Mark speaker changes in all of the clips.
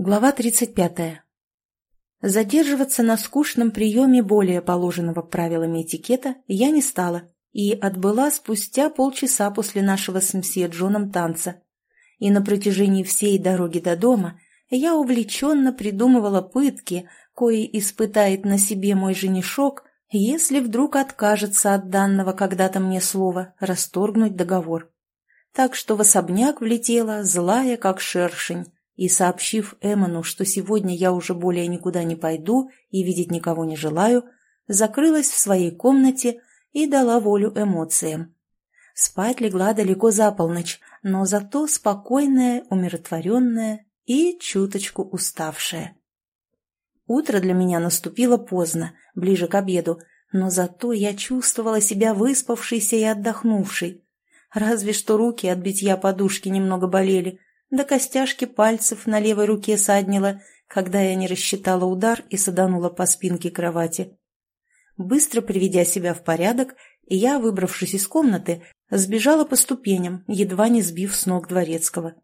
Speaker 1: Глава 35. Задерживаться на скучном приеме более положенного правилами этикета я не стала и отбыла спустя полчаса после нашего с мсье Джоном танца. И на протяжении всей дороги до дома я увлеченно придумывала пытки, кои испытает на себе мой женишок, если вдруг откажется от данного когда-то мне слова расторгнуть договор. Так что в особняк влетела, злая как шершень, и, сообщив Эмону, что сегодня я уже более никуда не пойду и видеть никого не желаю, закрылась в своей комнате и дала волю эмоциям. Спать легла далеко за полночь, но зато спокойная, умиротворенная и чуточку уставшая. Утро для меня наступило поздно, ближе к обеду, но зато я чувствовала себя выспавшейся и отдохнувшей. Разве что руки от битья подушки немного болели, до костяшки пальцев на левой руке саднила, когда я не рассчитала удар и саданула по спинке кровати. Быстро приведя себя в порядок, я, выбравшись из комнаты, сбежала по ступеням, едва не сбив с ног дворецкого.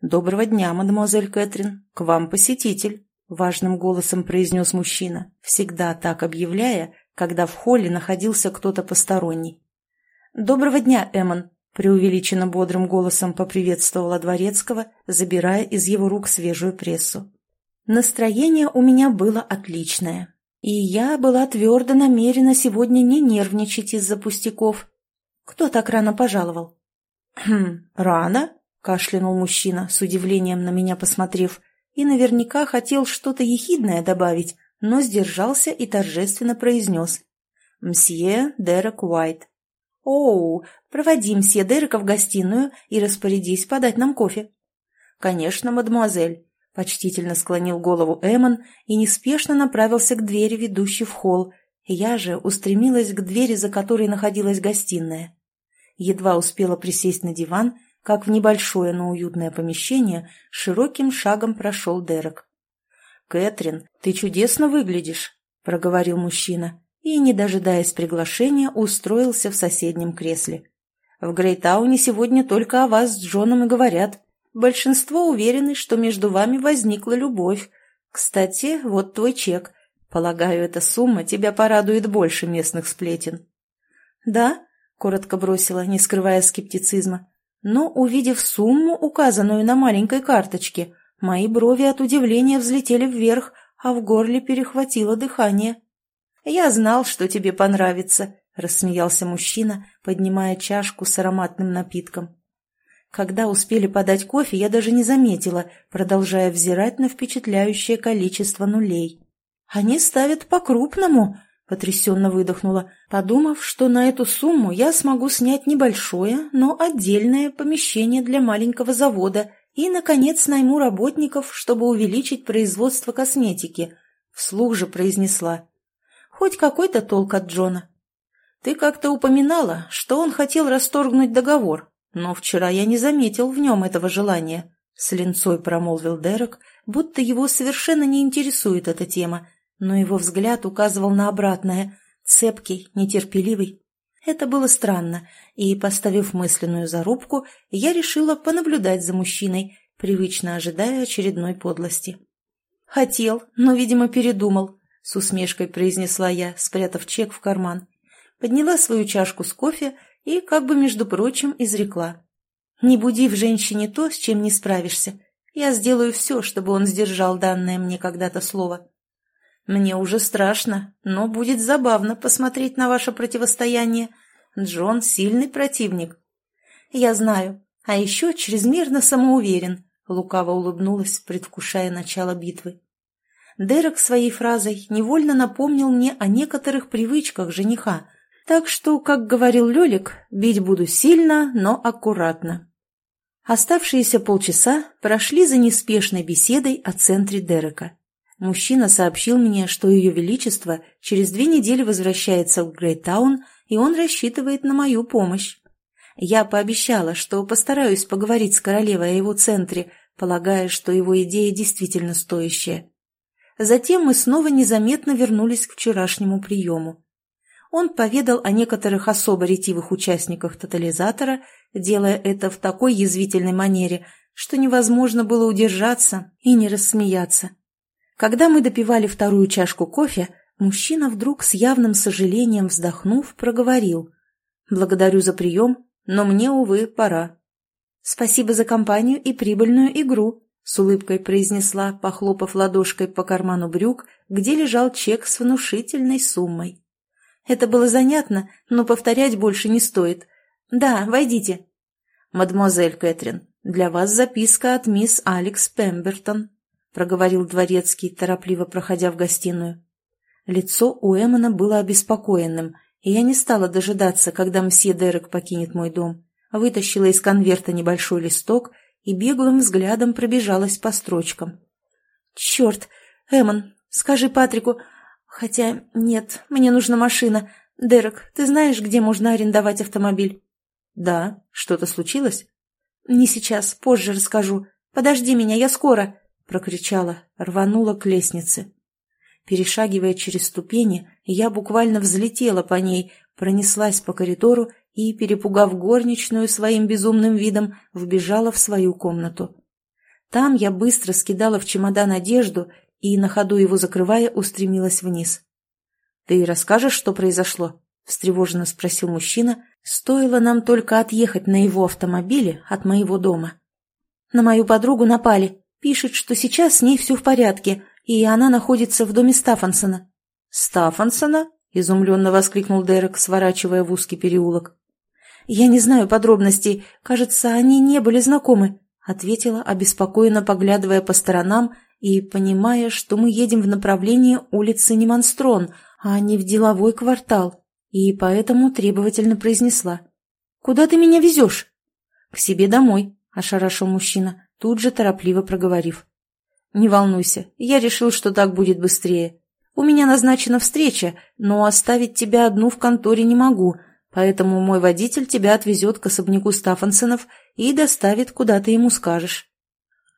Speaker 1: «Доброго дня, мадемуазель Кэтрин, к вам посетитель», — важным голосом произнес мужчина, всегда так объявляя, когда в холле находился кто-то посторонний. «Доброго дня, Эммон», преувеличенно бодрым голосом поприветствовала Дворецкого, забирая из его рук свежую прессу. Настроение у меня было отличное, и я была твердо намерена сегодня не нервничать из-за пустяков. Кто так рано пожаловал? «Хм, рано?» — кашлянул мужчина, с удивлением на меня посмотрев, и наверняка хотел что-то ехидное добавить, но сдержался и торжественно произнес. «Мсье Дерек Уайт». «Оу, проводи мсье Дерека в гостиную и распорядись подать нам кофе». «Конечно, мадемуазель», — почтительно склонил голову Эмон и неспешно направился к двери, ведущей в холл. Я же устремилась к двери, за которой находилась гостиная. Едва успела присесть на диван, как в небольшое, но уютное помещение широким шагом прошел Дерек. «Кэтрин, ты чудесно выглядишь», — проговорил мужчина и, не дожидаясь приглашения, устроился в соседнем кресле. «В Грейтауне сегодня только о вас с Джоном и говорят. Большинство уверены, что между вами возникла любовь. Кстати, вот твой чек. Полагаю, эта сумма тебя порадует больше местных сплетен». «Да», — коротко бросила, не скрывая скептицизма. Но, увидев сумму, указанную на маленькой карточке, мои брови от удивления взлетели вверх, а в горле перехватило дыхание. «Я знал, что тебе понравится», — рассмеялся мужчина, поднимая чашку с ароматным напитком. Когда успели подать кофе, я даже не заметила, продолжая взирать на впечатляющее количество нулей. «Они ставят по-крупному», — потрясенно выдохнула, подумав, что на эту сумму я смогу снять небольшое, но отдельное помещение для маленького завода и, наконец, найму работников, чтобы увеличить производство косметики. Вслух же произнесла. Хоть какой-то толк от Джона. Ты как-то упоминала, что он хотел расторгнуть договор, но вчера я не заметил в нем этого желания. С линцой промолвил Дерек, будто его совершенно не интересует эта тема, но его взгляд указывал на обратное, цепкий, нетерпеливый. Это было странно, и, поставив мысленную зарубку, я решила понаблюдать за мужчиной, привычно ожидая очередной подлости. Хотел, но, видимо, передумал. — с усмешкой произнесла я, спрятав чек в карман. Подняла свою чашку с кофе и, как бы между прочим, изрекла. «Не буди в женщине то, с чем не справишься. Я сделаю все, чтобы он сдержал данное мне когда-то слово». «Мне уже страшно, но будет забавно посмотреть на ваше противостояние. Джон — сильный противник». «Я знаю. А еще чрезмерно самоуверен», — лукаво улыбнулась, предвкушая начало битвы. Дерек своей фразой невольно напомнил мне о некоторых привычках жениха, так что, как говорил Лёлик, бить буду сильно, но аккуратно. Оставшиеся полчаса прошли за неспешной беседой о центре Дерека. Мужчина сообщил мне, что Ее Величество через две недели возвращается в Грейтаун, и он рассчитывает на мою помощь. Я пообещала, что постараюсь поговорить с королевой о его центре, полагая, что его идея действительно стоящая. Затем мы снова незаметно вернулись к вчерашнему приему. Он поведал о некоторых особо ретивых участниках тотализатора, делая это в такой язвительной манере, что невозможно было удержаться и не рассмеяться. Когда мы допивали вторую чашку кофе, мужчина вдруг с явным сожалением вздохнув, проговорил. «Благодарю за прием, но мне, увы, пора». «Спасибо за компанию и прибыльную игру», — с улыбкой произнесла, похлопав ладошкой по карману брюк, где лежал чек с внушительной суммой. «Это было занятно, но повторять больше не стоит. Да, войдите». «Мадемуазель Кэтрин, для вас записка от мисс Алекс Пембертон», — проговорил дворецкий, торопливо проходя в гостиную. Лицо у Эммона было обеспокоенным, и я не стала дожидаться, когда мсье Дерек покинет мой дом. Вытащила из конверта небольшой листок и беглым взглядом пробежалась по строчкам. «Черт! Эммон, скажи Патрику... Хотя нет, мне нужна машина. Дерек, ты знаешь, где можно арендовать автомобиль?» «Да. Что-то случилось?» «Не сейчас, позже расскажу. Подожди меня, я скоро!» — прокричала, рванула к лестнице. Перешагивая через ступени, я буквально взлетела по ней, пронеслась по коридору и, перепугав горничную своим безумным видом, вбежала в свою комнату. Там я быстро скидала в чемодан одежду и, на ходу его закрывая, устремилась вниз. «Ты расскажешь, что произошло?» — встревоженно спросил мужчина. «Стоило нам только отъехать на его автомобиле от моего дома». «На мою подругу напали. Пишет, что сейчас с ней все в порядке, и она находится в доме Стаффансона». «Стаффансона?» — изумленно воскликнул Дерек, сворачивая в узкий переулок. «Я не знаю подробностей. Кажется, они не были знакомы», — ответила, обеспокоенно поглядывая по сторонам и понимая, что мы едем в направлении улицы Неманстрон, а не в деловой квартал, и поэтому требовательно произнесла. «Куда ты меня везешь?» «К себе домой», — ошарашил мужчина, тут же торопливо проговорив. «Не волнуйся, я решил, что так будет быстрее. У меня назначена встреча, но оставить тебя одну в конторе не могу, Поэтому мой водитель тебя отвезет к особняку Стаффансонов и доставит, куда ты ему скажешь».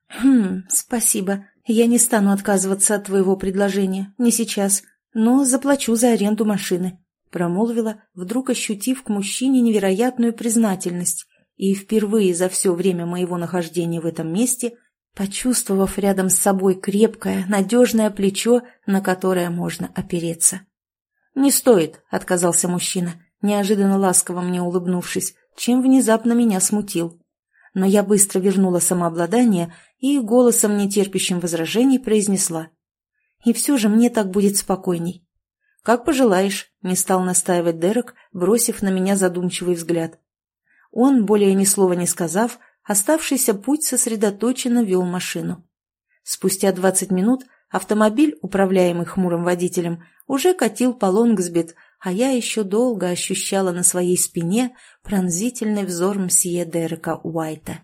Speaker 1: «Хм, спасибо. Я не стану отказываться от твоего предложения. Не сейчас. Но заплачу за аренду машины», — промолвила, вдруг ощутив к мужчине невероятную признательность и впервые за все время моего нахождения в этом месте почувствовав рядом с собой крепкое, надежное плечо, на которое можно опереться. «Не стоит», — отказался мужчина неожиданно ласково мне улыбнувшись, чем внезапно меня смутил. Но я быстро вернула самообладание и голосом, нетерпящим возражений, произнесла. «И все же мне так будет спокойней». «Как пожелаешь», — не стал настаивать Дерек, бросив на меня задумчивый взгляд. Он, более ни слова не сказав, оставшийся путь сосредоточенно вел машину. Спустя двадцать минут автомобиль, управляемый хмурым водителем, уже катил по Лонгсбит, а я еще долго ощущала на своей спине пронзительный взор мсье Дерека Уайта.